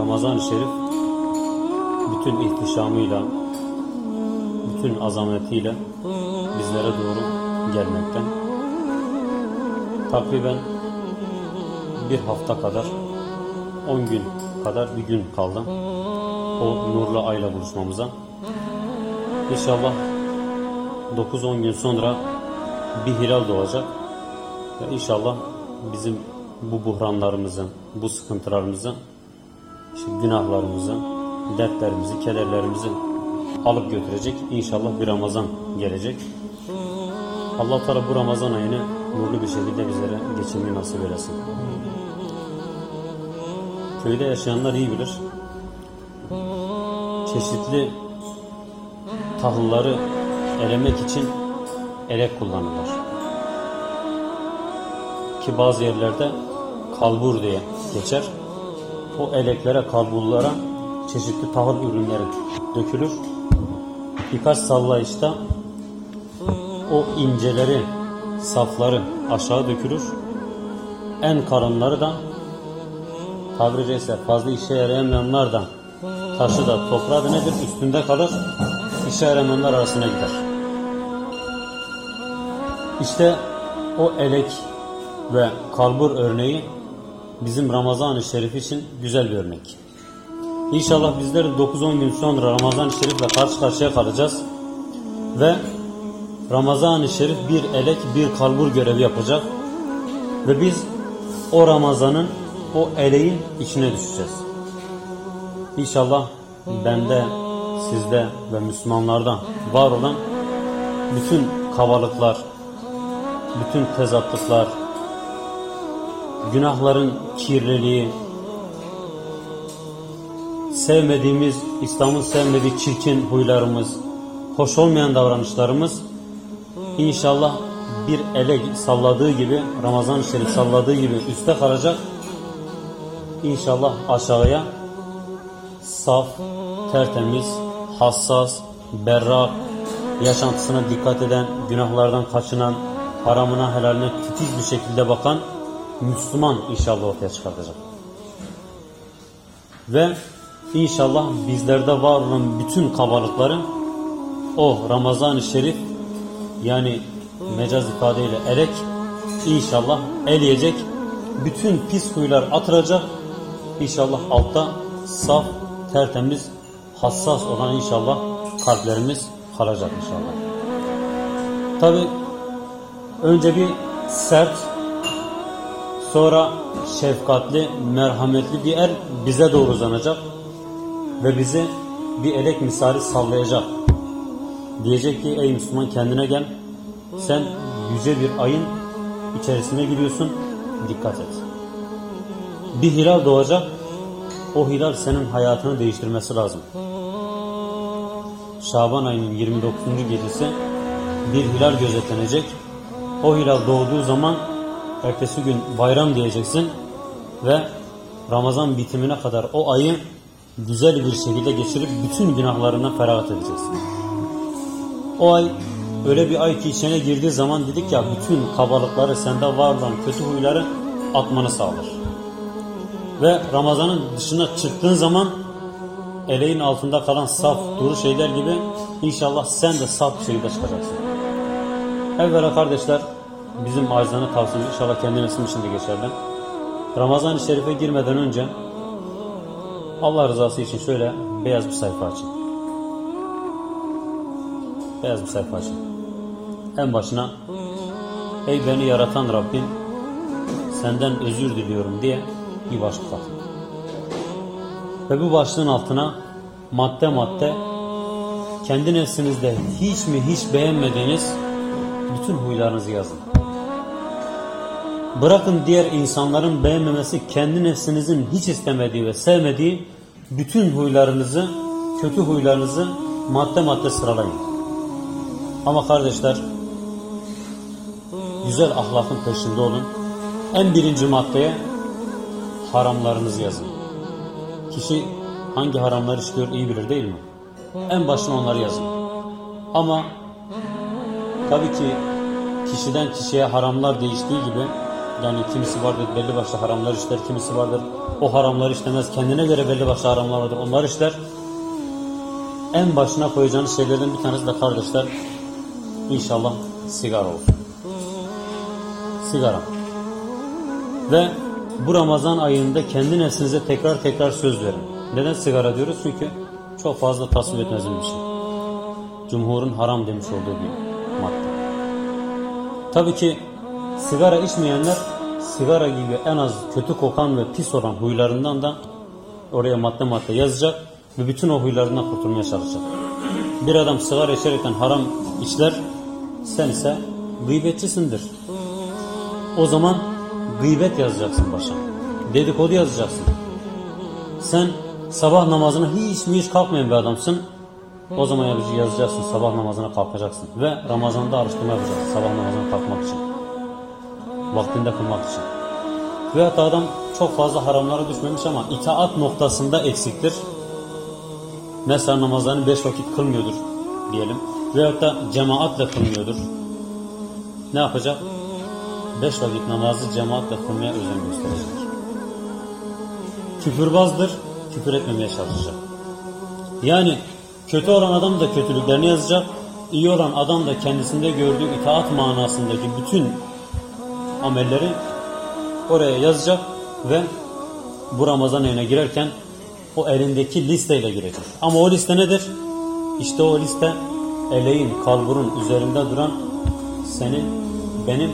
Ramazan-ı Şerif bütün ihtişamıyla, bütün azametiyle bizlere doğru gelmekten. Takriben bir hafta kadar, 10 gün kadar bir gün kaldı. O nurlu ayla buluşmamıza. İnşallah 9-10 gün sonra bir hilal doğacak. Ve inşallah bizim bu buhranlarımızı, bu sıkıntılarımızı, işte günahlarımızı, dertlerimizi, kederlerimizi alıp götürecek. İnşallah bir Ramazan gelecek. Allah Teala bu Ramazan ayını nurlu bir şekilde bizlere geçirmeyi nasip eylesin. Köyde yaşayanlar iyi bilir. Çeşitli tahılları elemek için elek kullanırlar. Ki bazı yerlerde kalbur diye geçer. O eleklere, kalburlara çeşitli tahıl ürünleri dökülür. Birkaç sallayışta o inceleri, safları aşağı dökülür. En karınları da tabiri caizse fazla işe yarayamayanlar da taşı da toprağı da nedir? Üstünde kalır. İşe yaramayanlar arasına gider. İşte o elek ve kalbur örneği bizim Ramazan-ı Şerif için güzel bir örnek. İnşallah bizler 9-10 gün sonra Ramazan-ı Şerif'le karşı karşıya kalacağız. Ve Ramazan-ı Şerif bir elek bir kalbur görevi yapacak. Ve biz o Ramazan'ın o eleğin içine düşeceğiz. İnşallah bende, sizde ve Müslümanlarda var olan bütün kabalıklar, bütün tezatlıklar, günahların kirliliği, sevmediğimiz, İslam'ın sevmediği çirkin huylarımız, hoş olmayan davranışlarımız inşallah bir ele salladığı gibi, Ramazan-ı Şerif salladığı gibi üste kalacak. İnşallah aşağıya saf, tertemiz, hassas, berrak, yaşantısına dikkat eden, günahlardan kaçınan, haramına helaline titiz bir şekilde bakan Müslüman inşallah ortaya çıkartacak. Ve inşallah bizlerde var olan bütün kabalıkları o Ramazan-ı Şerif yani mecaz ifadeyle erek inşallah eleyecek. Bütün pis huylar atılacak. İnşallah altta saf, tertemiz, hassas olan inşallah kalplerimiz kalacak inşallah. Tabi önce bir sert sonra şefkatli, merhametli bir el bize doğru uzanacak ve bizi bir elek misali sallayacak. Diyecek ki ey Müslüman kendine gel. Sen yüce bir ayın içerisine giriyorsun. Dikkat et. Bir hilal doğacak. O hilal senin hayatını değiştirmesi lazım. Şaban ayının 29. gecesi bir hilal gözetlenecek. O hilal doğduğu zaman ertesi gün bayram diyeceksin ve Ramazan bitimine kadar o ayı güzel bir şekilde geçirip bütün günahlarından feragat edeceksin. O ay öyle bir ay ki içine girdiği zaman dedik ya bütün kabalıkları sende var olan kötü huyları atmanı sağlar. Ve Ramazan'ın dışına çıktığın zaman eleğin altında kalan saf duru şeyler gibi inşallah sen de saf bir şekilde çıkacaksın. Evvela kardeşler bizim acizane tavsiyemiz inşallah kendi neslim için de geçerli. Ramazan-ı Şerif'e girmeden önce Allah rızası için şöyle beyaz bir sayfa açın. Beyaz bir sayfa açın. En başına Ey beni yaratan Rabbim senden özür diliyorum diye bir başlık atın. Ve bu başlığın altına madde madde kendi nefsinizde hiç mi hiç beğenmediğiniz bütün huylarınızı yazın. Bırakın diğer insanların beğenmemesi kendi nefsinizin hiç istemediği ve sevmediği bütün huylarınızı, kötü huylarınızı madde madde sıralayın. Ama kardeşler güzel ahlakın peşinde olun. En birinci maddeye haramlarınızı yazın. Kişi hangi haramlar işliyor iyi bilir değil mi? En başına onları yazın. Ama tabii ki kişiden kişiye haramlar değiştiği gibi Yani kimisi vardır belli başlı haramlar işler, kimisi vardır o haramları işlemez. Kendine göre belli başlı haramlar vardır. Onlar işler. En başına koyacağınız şeylerden bir tanesi de kardeşler inşallah sigara olsun. Sigara. Ve bu Ramazan ayında kendi nefsinize tekrar tekrar söz verin. Neden sigara diyoruz? Çünkü çok fazla tasvip etmezim bir şey. Cumhurun haram demiş olduğu bir madde. Tabii ki sigara içmeyenler sigara gibi en az kötü kokan ve pis olan huylarından da oraya madde madde yazacak ve bütün o huylarından kurtulmaya çalışacak. Bir adam sigara içerekten haram işler, sen ise gıybetçisindir. O zaman gıybet yazacaksın başa. Dedikodu yazacaksın. Sen sabah namazına hiç mi hiç kalkmayan bir adamsın. O zaman yapıcı yazacaksın. Sabah namazına kalkacaksın. Ve Ramazan'da araştırma yapacaksın. Sabah namazına kalkmak için. Vaktinde kılmak için. Veyahut da adam çok fazla haramlara düşmemiş ama itaat noktasında eksiktir. Mesela namazlarını beş vakit kılmıyordur diyelim. Veyahut da cemaatle kılmıyordur. Ne yapacak? Beş vakit namazı cemaatle kılmaya özen gösterecek. Küfürbazdır, küfür etmemeye çalışacak. Yani kötü olan adam da kötülüklerini yazacak, iyi olan adam da kendisinde gördüğü itaat manasındaki bütün amelleri oraya yazacak ve bu Ramazan ayına girerken o elindeki listeyle girecek. Ama o liste nedir? İşte o liste eleğin, kalburun üzerinde duran senin, benim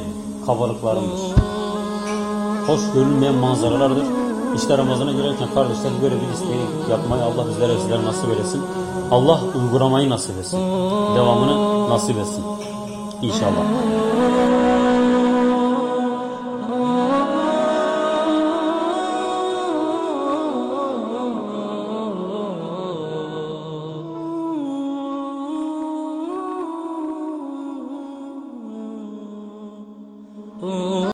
kabalıklarımdır. Hoş görünmeyen manzaralardır. İşte Ramazan'a girerken kardeşler böyle bir listeyi yapmayı Allah bizlere sizlere nasip eylesin. Allah uygulamayı nasip etsin. Devamını nasip etsin. İnşallah.